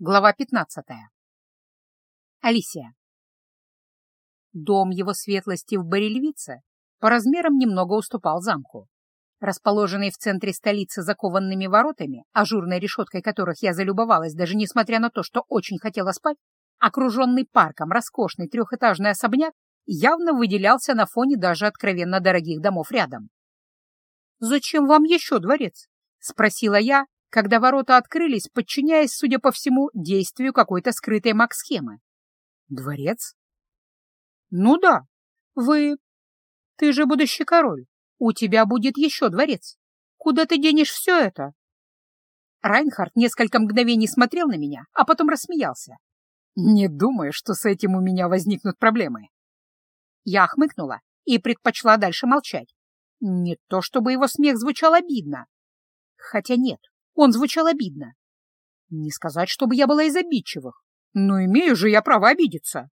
Глава 15. Алисия. Дом его светлости в Барельвице по размерам немного уступал замку. Расположенный в центре столицы закованными воротами, ажурной решеткой которых я залюбовалась, даже несмотря на то, что очень хотела спать, окруженный парком роскошный трехэтажный особняк явно выделялся на фоне даже откровенно дорогих домов рядом. «Зачем вам еще дворец?» — спросила я, когда ворота открылись, подчиняясь, судя по всему, действию какой-то скрытой маг-схемы. Дворец? Ну да, вы... Ты же будущий король. У тебя будет еще дворец. Куда ты денешь все это? Райнхард несколько мгновений смотрел на меня, а потом рассмеялся. Не думаю, что с этим у меня возникнут проблемы. Я хмыкнула и предпочла дальше молчать. Не то чтобы его смех звучал обидно. Хотя нет, он звучал обидно. Не сказать, чтобы я была из обидчивых, но имею же я право обидеться.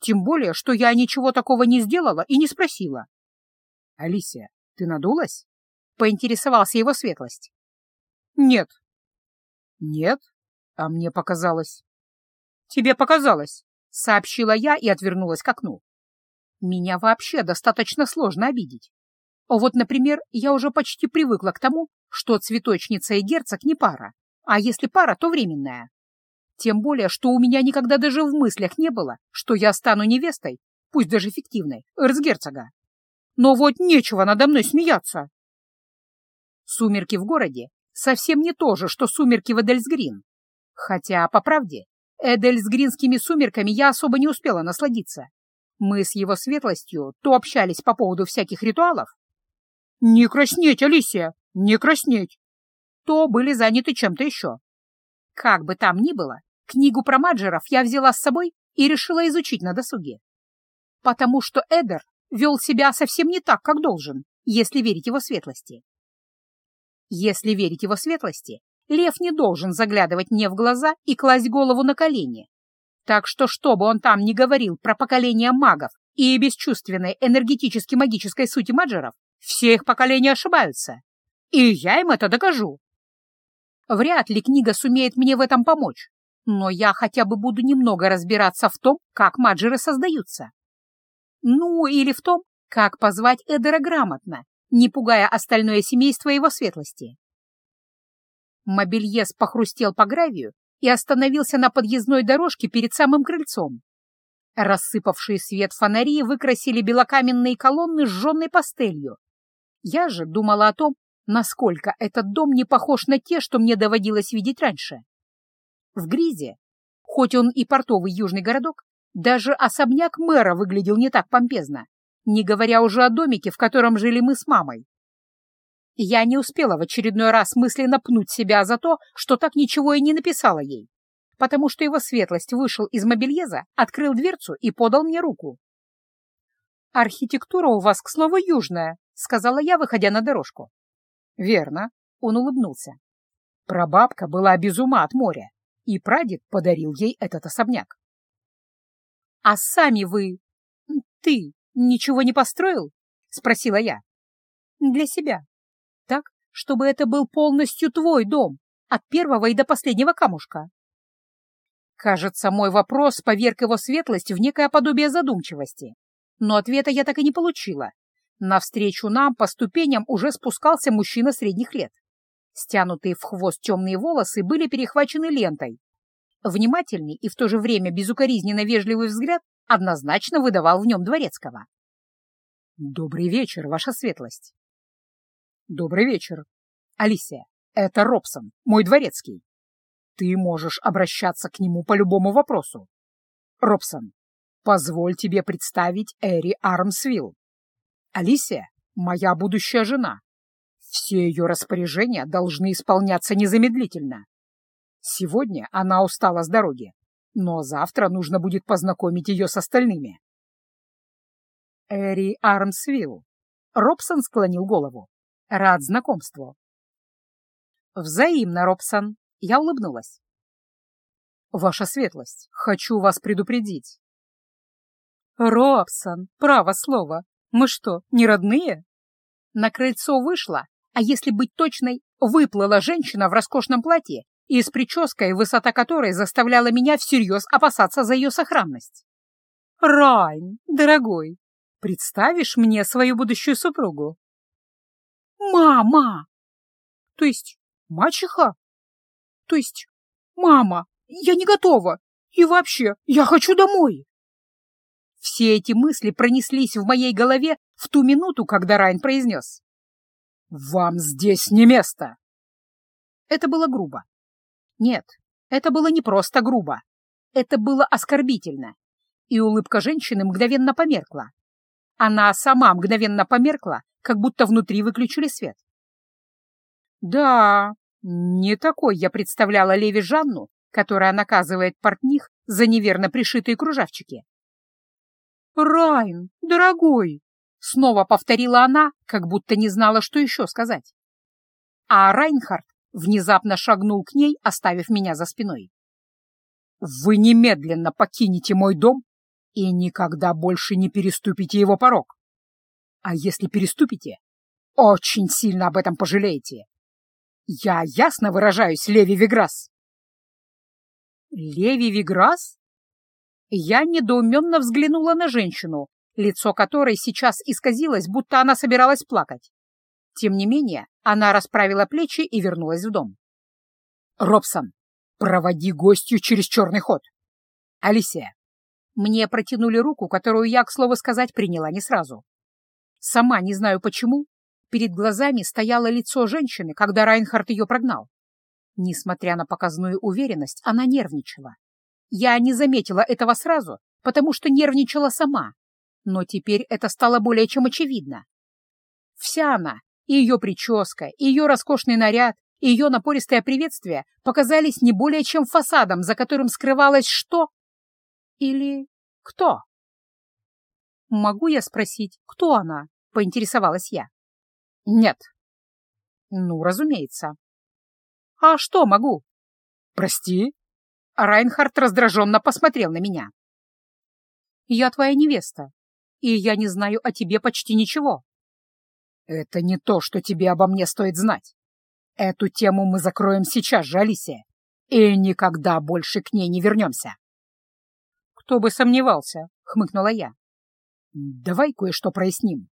Тем более, что я ничего такого не сделала и не спросила. — Алисия, ты надулась? — поинтересовался его светлость. — Нет. — Нет? А мне показалось. — Тебе показалось, — сообщила я и отвернулась к окну. Меня вообще достаточно сложно обидеть. Вот, например, я уже почти привыкла к тому, что цветочница и герцог не пара, а если пара, то временная. Тем более, что у меня никогда даже в мыслях не было, что я стану невестой, пусть даже фиктивной, эрцгерцога. Но вот нечего надо мной смеяться. Сумерки в городе совсем не то же, что сумерки в Эдельсгрин. Хотя, по правде, Эдельсгринскими сумерками я особо не успела насладиться. Мы с его светлостью то общались по поводу всяких ритуалов. «Не краснеть, Алисия! Не краснеть!» То были заняты чем-то еще. Как бы там ни было, книгу про маджеров я взяла с собой и решила изучить на досуге. Потому что Эдер вел себя совсем не так, как должен, если верить его светлости. Если верить его светлости, лев не должен заглядывать мне в глаза и класть голову на колени. Так что, что бы он там ни говорил про поколение магов и бесчувственной энергетически-магической сути маджеров, все их поколения ошибаются. И я им это докажу. Вряд ли книга сумеет мне в этом помочь, но я хотя бы буду немного разбираться в том, как маджеры создаются. Ну, или в том, как позвать Эдера грамотно, не пугая остальное семейство его светлости. Мобильез похрустел по гравию и остановился на подъездной дорожке перед самым крыльцом. Рассыпавшие свет фонари выкрасили белокаменные колонны сжженной пастелью. Я же думала о том, насколько этот дом не похож на те, что мне доводилось видеть раньше. В Гризе, хоть он и портовый южный городок, даже особняк мэра выглядел не так помпезно, не говоря уже о домике, в котором жили мы с мамой. Я не успела в очередной раз мысленно пнуть себя за то, что так ничего и не написала ей, потому что его светлость вышел из мобильеза, открыл дверцу и подал мне руку. «Архитектура у вас, к слову, южная», — сказала я, выходя на дорожку. Верно, он улыбнулся. Прабабка была без ума от моря, и прадед подарил ей этот особняк. — А сами вы... ты ничего не построил? — спросила я. — Для себя. Так, чтобы это был полностью твой дом, от первого и до последнего камушка. Кажется, мой вопрос поверг его светлость в некое подобие задумчивости, но ответа я так и не получила, Навстречу нам по ступеням уже спускался мужчина средних лет. Стянутые в хвост темные волосы были перехвачены лентой. Внимательный и в то же время безукоризненно вежливый взгляд однозначно выдавал в нем дворецкого. «Добрый вечер, ваша светлость!» «Добрый вечер. Алисия, это Робсон, мой дворецкий. Ты можешь обращаться к нему по любому вопросу. Робсон, позволь тебе представить Эри Армсвилл. Алисия — моя будущая жена. Все ее распоряжения должны исполняться незамедлительно. Сегодня она устала с дороги, но завтра нужно будет познакомить ее с остальными. Эри Армсвилл. Робсон склонил голову. Рад знакомству. Взаимно, Робсон. Я улыбнулась. Ваша светлость, хочу вас предупредить. Робсон, право слово, мы что, не родные? На крыльцо вышла, а если быть точной, выплыла женщина в роскошном платье и с прической, высота которой заставляла меня всерьез опасаться за ее сохранность. «Райн, дорогой, представишь мне свою будущую супругу?» «Мама!» «То есть мачеха?» «То есть мама, я не готова, и вообще, я хочу домой!» Все эти мысли пронеслись в моей голове в ту минуту, когда Райн произнес. «Вам здесь не место!» Это было грубо. Нет, это было не просто грубо. Это было оскорбительно. И улыбка женщины мгновенно померкла. Она сама мгновенно померкла, как будто внутри выключили свет. Да, не такой я представляла Леви Жанну, которая наказывает портних за неверно пришитые кружавчики. «Райн, дорогой!» — снова повторила она, как будто не знала, что еще сказать. А Райнхард внезапно шагнул к ней, оставив меня за спиной. «Вы немедленно покинете мой дом и никогда больше не переступите его порог. А если переступите, очень сильно об этом пожалеете. Я ясно выражаюсь, Леви Виграс?» «Леви Виграс?» Я недоуменно взглянула на женщину, лицо которой сейчас исказилось, будто она собиралась плакать. Тем не менее, она расправила плечи и вернулась в дом. «Робсон, проводи гостью через черный ход!» «Алисия!» Мне протянули руку, которую я, к слову сказать, приняла не сразу. Сама не знаю почему, перед глазами стояло лицо женщины, когда Райнхард ее прогнал. Несмотря на показную уверенность, она нервничала. Я не заметила этого сразу, потому что нервничала сама, но теперь это стало более чем очевидно. Вся она, и ее прическа, и ее роскошный наряд, и ее напористое приветствие показались не более чем фасадом, за которым скрывалось что? Или кто? «Могу я спросить, кто она?» — поинтересовалась я. «Нет». «Ну, разумеется». «А что могу?» «Прости?» Райнхард раздраженно посмотрел на меня. «Я твоя невеста, и я не знаю о тебе почти ничего». «Это не то, что тебе обо мне стоит знать. Эту тему мы закроем сейчас же, Алисия, и никогда больше к ней не вернемся». «Кто бы сомневался», — хмыкнула я. «Давай кое-что проясним».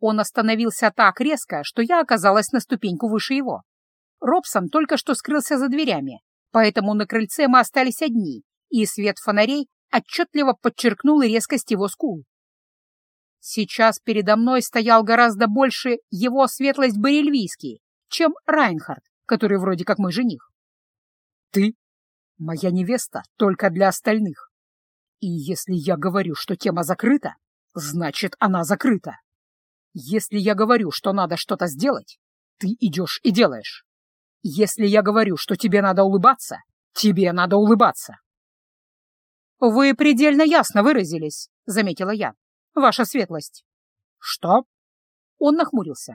Он остановился так резко, что я оказалась на ступеньку выше его. Робсон только что скрылся за дверями, поэтому на крыльце мы остались одни, и свет фонарей отчетливо подчеркнул резкость его скул. Сейчас передо мной стоял гораздо больше его светлость Барельвийский, чем Райнхард, который вроде как мой жених. Ты — моя невеста только для остальных. И если я говорю, что тема закрыта, значит, она закрыта. Если я говорю, что надо что-то сделать, ты идешь и делаешь. Если я говорю, что тебе надо улыбаться, тебе надо улыбаться. «Вы предельно ясно выразились», — заметила я. «Ваша светлость». «Что?» Он нахмурился.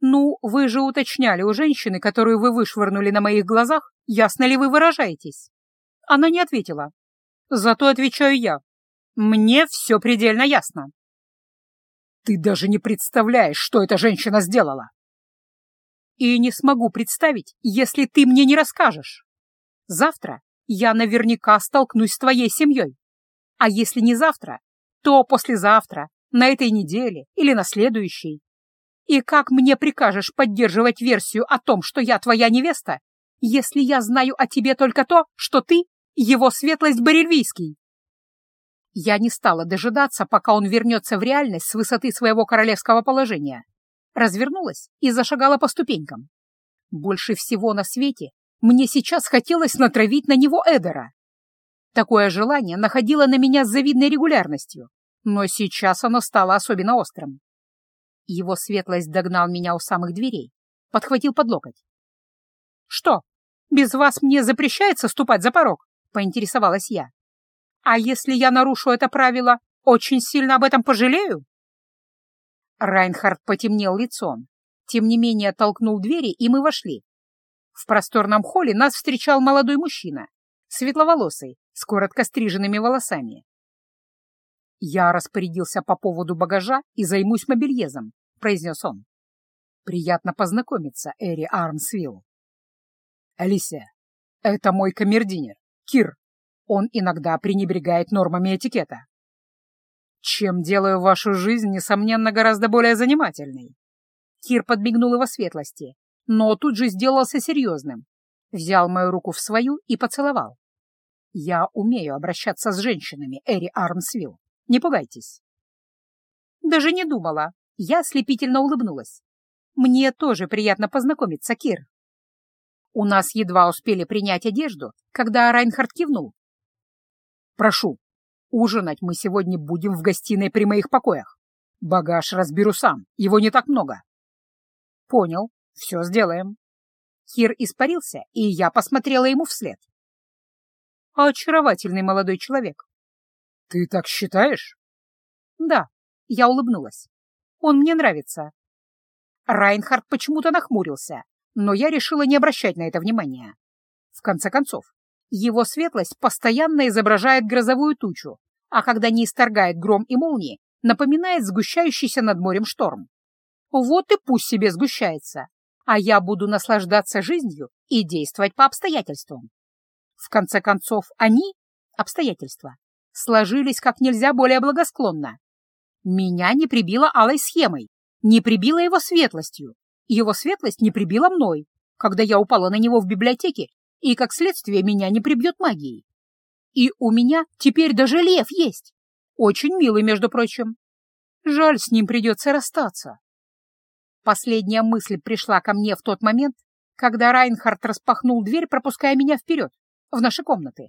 «Ну, вы же уточняли у женщины, которую вы вышвырнули на моих глазах, ясно ли вы выражаетесь?» Она не ответила. Зато отвечаю я. Мне все предельно ясно. «Ты даже не представляешь, что эта женщина сделала!» И не смогу представить, если ты мне не расскажешь. Завтра я наверняка столкнусь с твоей семьей. А если не завтра, то послезавтра, на этой неделе или на следующей. И как мне прикажешь поддерживать версию о том, что я твоя невеста, если я знаю о тебе только то, что ты — его светлость Барельвийский? Я не стала дожидаться, пока он вернется в реальность с высоты своего королевского положения развернулась и зашагала по ступенькам. Больше всего на свете мне сейчас хотелось натравить на него Эдера. Такое желание находило на меня с завидной регулярностью, но сейчас оно стало особенно острым. Его светлость догнал меня у самых дверей, подхватил под локоть. «Что, без вас мне запрещается ступать за порог?» — поинтересовалась я. «А если я нарушу это правило, очень сильно об этом пожалею?» Райнхард потемнел лицом. Тем не менее толкнул двери, и мы вошли. В просторном холле нас встречал молодой мужчина, светловолосый, с коротко стриженными волосами. «Я распорядился по поводу багажа и займусь мобильезом», — произнес он. «Приятно познакомиться, Эри Армсвилл». Алисия, это мой камердинер, Кир. Он иногда пренебрегает нормами этикета. Чем делаю вашу жизнь, несомненно, гораздо более занимательной. Кир подмигнул его светлости, но тут же сделался серьезным. Взял мою руку в свою и поцеловал. Я умею обращаться с женщинами, Эри Армсвилл. Не пугайтесь. Даже не думала. Я слепительно улыбнулась. Мне тоже приятно познакомиться, Кир. У нас едва успели принять одежду, когда Райнхард кивнул. «Прошу, ужинать мы сегодня будем в гостиной при моих покоях. Багаж разберу сам, его не так много». «Понял, все сделаем». Кир испарился, и я посмотрела ему вслед. Очаровательный молодой человек. «Ты так считаешь?» «Да», — я улыбнулась. «Он мне нравится». Райнхард почему-то нахмурился, но я решила не обращать на это внимания. В конце концов, его светлость постоянно изображает грозовую тучу, а когда не исторгает гром и молнии, напоминает сгущающийся над морем шторм. Вот и пусть себе сгущается, а я буду наслаждаться жизнью и действовать по обстоятельствам. В конце концов, они, обстоятельства, сложились как нельзя более благосклонно. Меня не прибило алой схемой, не прибило его светлостью, его светлость не прибила мной, когда я упала на него в библиотеке, и, как следствие, меня не прибьет магией. И у меня теперь даже лев есть. Очень милый, между прочим. Жаль, с ним придется расстаться. Последняя мысль пришла ко мне в тот момент, когда Райнхард распахнул дверь, пропуская меня вперед, в наши комнаты.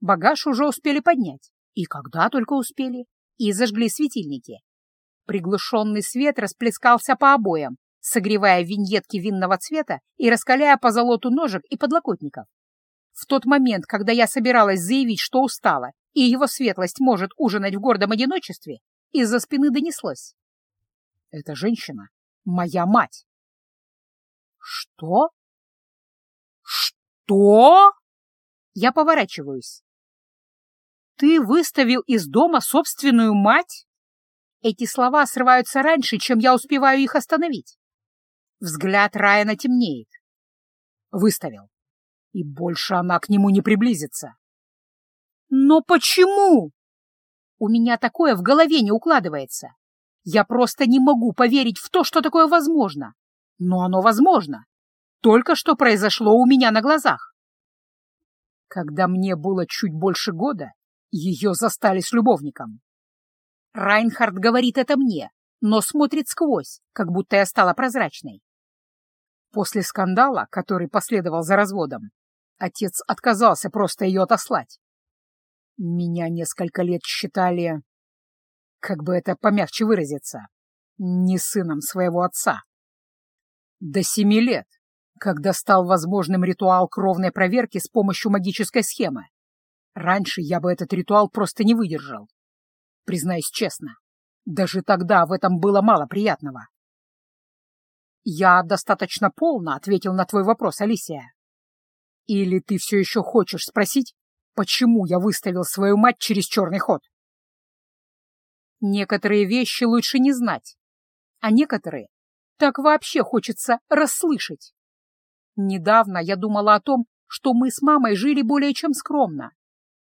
Багаж уже успели поднять, и когда только успели, и зажгли светильники. Приглушенный свет расплескался по обоям, согревая виньетки винного цвета и раскаляя по золоту ножек и подлокотников. В тот момент, когда я собиралась заявить, что устала, и его светлость может ужинать в гордом одиночестве, из-за спины донеслось. «Эта женщина — моя мать!» «Что? Что?» Я поворачиваюсь. «Ты выставил из дома собственную мать?» Эти слова срываются раньше, чем я успеваю их остановить. Взгляд Райана темнеет. Выставил. И больше она к нему не приблизится. Но почему? У меня такое в голове не укладывается. Я просто не могу поверить в то, что такое возможно. Но оно возможно. Только что произошло у меня на глазах. Когда мне было чуть больше года, ее застали с любовником. Райнхард говорит это мне, но смотрит сквозь, как будто я стала прозрачной. После скандала, который последовал за разводом, отец отказался просто ее отослать. Меня несколько лет считали, как бы это помягче выразиться, не сыном своего отца. До семи лет, когда стал возможным ритуал кровной проверки с помощью магической схемы. Раньше я бы этот ритуал просто не выдержал. Признаюсь честно, даже тогда в этом было мало приятного. Я достаточно полно ответил на твой вопрос, Алисия. Или ты все еще хочешь спросить, почему я выставил свою мать через черный ход? Некоторые вещи лучше не знать, а некоторые так вообще хочется расслышать. Недавно я думала о том, что мы с мамой жили более чем скромно.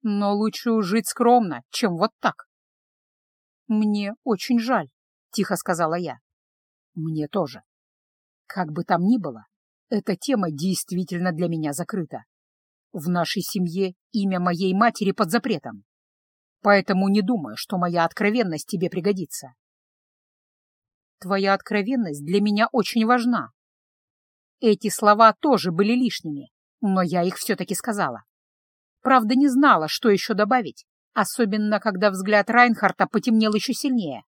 Но лучше жить скромно, чем вот так. «Мне очень жаль», — тихо сказала я. «Мне тоже. Как бы там ни было, эта тема действительно для меня закрыта. В нашей семье имя моей матери под запретом. Поэтому не думаю, что моя откровенность тебе пригодится». «Твоя откровенность для меня очень важна». Эти слова тоже были лишними, но я их все-таки сказала. Правда, не знала, что еще добавить, особенно когда взгляд Райнхарта потемнел еще сильнее.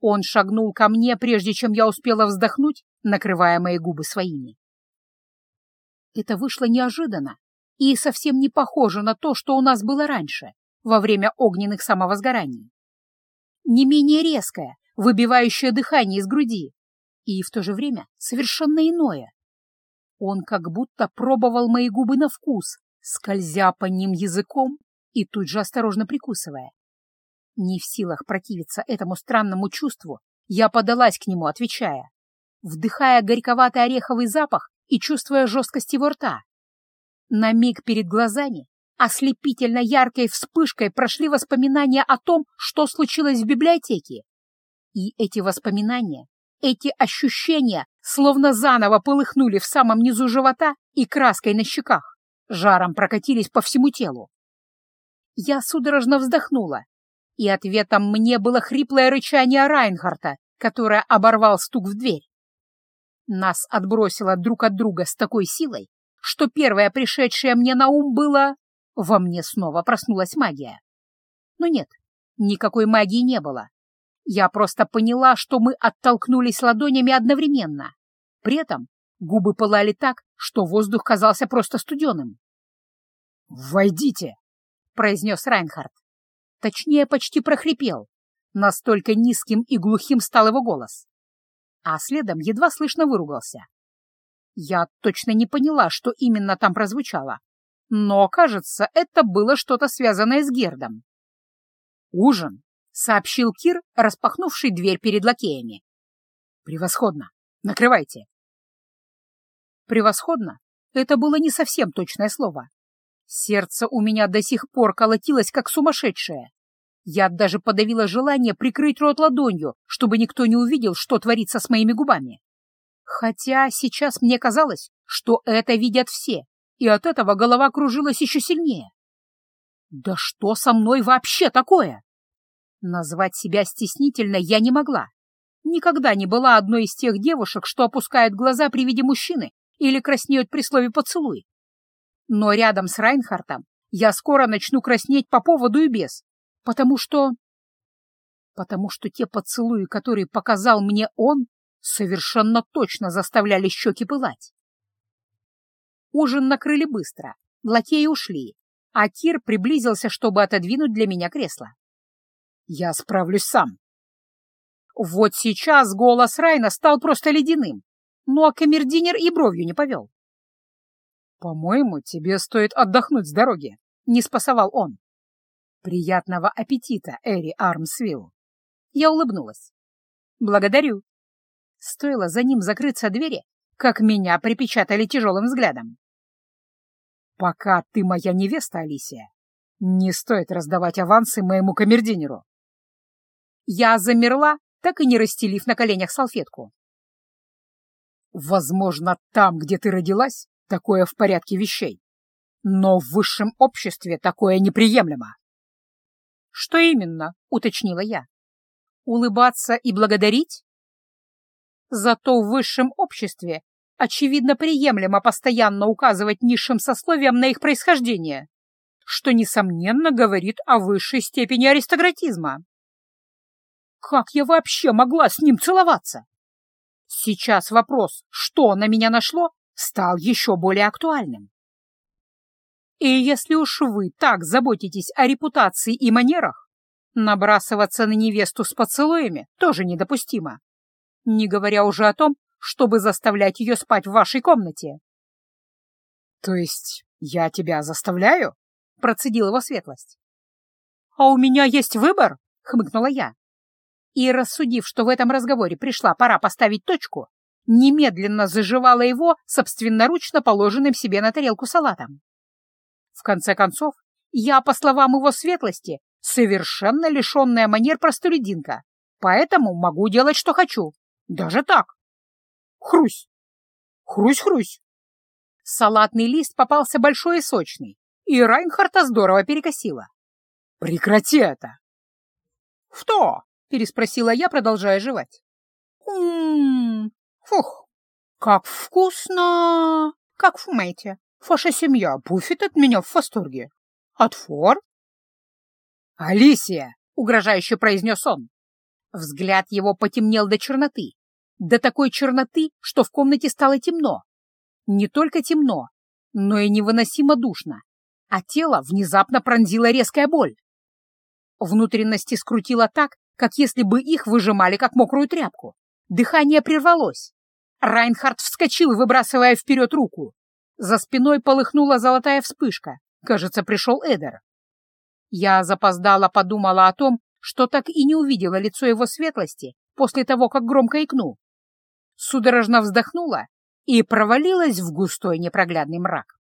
Он шагнул ко мне, прежде чем я успела вздохнуть, накрывая мои губы своими. Это вышло неожиданно и совсем не похоже на то, что у нас было раньше, во время огненных самовозгораний. Не менее резкое, выбивающее дыхание из груди, и в то же время совершенно иное. Он как будто пробовал мои губы на вкус, скользя по ним языком и тут же осторожно прикусывая. Не в силах противиться этому странному чувству, я подалась к нему, отвечая. Вдыхая горьковатый ореховый запах и чувствуя жесткость его рта. На миг перед глазами ослепительно яркой вспышкой прошли воспоминания о том, что случилось в библиотеке. И эти воспоминания, эти ощущения словно заново полыхнули в самом низу живота и краской на щеках, жаром прокатились по всему телу. Я судорожно вздохнула, и ответом мне было хриплое рычание Райнхарта, которое оборвал стук в дверь. Нас отбросило друг от друга с такой силой, что первое пришедшее мне на ум было... Во мне снова проснулась магия. Но нет, никакой магии не было. Я просто поняла, что мы оттолкнулись ладонями одновременно. При этом губы пылали так, что воздух казался просто студеным. «Войдите!» — произнес Райнхард. Точнее, почти прохрипел. Настолько низким и глухим стал его голос. А следом едва слышно выругался. Я точно не поняла, что именно там прозвучало, но, кажется, это было что-то связанное с Гердом. «Ужин», — сообщил Кир, распахнувший дверь перед лакеями. «Превосходно! Накрывайте!» «Превосходно» — это было не совсем точное слово. Сердце у меня до сих пор колотилось, как сумасшедшее. Я даже подавила желание прикрыть рот ладонью, чтобы никто не увидел, что творится с моими губами. Хотя сейчас мне казалось, что это видят все, и от этого голова кружилась еще сильнее. Да что со мной вообще такое? Назвать себя стеснительной я не могла. Никогда не была одной из тех девушек, что опускают глаза при виде мужчины или краснеют при слове «поцелуй». Но рядом с Райнхартом я скоро начну краснеть по поводу и без, потому что... Потому что те поцелуи, которые показал мне он, совершенно точно заставляли щеки пылать. Ужин накрыли быстро, лакеи ушли, а Кир приблизился, чтобы отодвинуть для меня кресло. «Я справлюсь сам». Вот сейчас голос Райна стал просто ледяным, ну а камердинер и бровью не повел. «По-моему, тебе стоит отдохнуть с дороги», — не спасовал он. «Приятного аппетита, Эри Армсвилл!» Я улыбнулась. «Благодарю». Стоило за ним закрыться двери, как меня припечатали тяжелым взглядом. «Пока ты моя невеста, Алисия, не стоит раздавать авансы моему камердинеру. Я замерла, так и не расстелив на коленях салфетку. «Возможно, там, где ты родилась, Такое в порядке вещей. Но в высшем обществе такое неприемлемо. Что именно, уточнила я. Улыбаться и благодарить? Зато в высшем обществе очевидно приемлемо постоянно указывать низшим сословиям на их происхождение, что, несомненно, говорит о высшей степени аристократизма. Как я вообще могла с ним целоваться? Сейчас вопрос, что на меня нашло, стал еще более актуальным. И если уж вы так заботитесь о репутации и манерах, набрасываться на невесту с поцелуями тоже недопустимо, не говоря уже о том, чтобы заставлять ее спать в вашей комнате. — То есть я тебя заставляю? — процедил его светлость. — А у меня есть выбор, — хмыкнула я. И, рассудив, что в этом разговоре пришла пора поставить точку, немедленно заживала его собственноручно положенным себе на тарелку салатом. В конце концов, я, по словам его светлости, совершенно лишенная манер простолюдинка, поэтому могу делать, что хочу. Даже так. Хрусь! Хрусь-хрусь! Салатный лист попался большой и сочный, и Райнхарта здорово перекосила. «Прекрати это!» «Что?» — переспросила я, продолжая жевать. «М-м-м, Фух, как вкусно! Как думаете, ваша семья буфет от меня в восторге? Отфор? Алисия! — угрожающе произнес он. Взгляд его потемнел до черноты. До такой черноты, что в комнате стало темно. Не только темно, но и невыносимо душно, а тело внезапно пронзила резкая боль. Внутренности скрутило так, как если бы их выжимали, как мокрую тряпку. Дыхание прервалось. Райнхард вскочил, выбрасывая вперед руку. За спиной полыхнула золотая вспышка. Кажется, пришел Эдер. Я запоздала подумала о том, что так и не увидела лицо его светлости после того, как громко икнул. Судорожно вздохнула и провалилась в густой непроглядный мрак.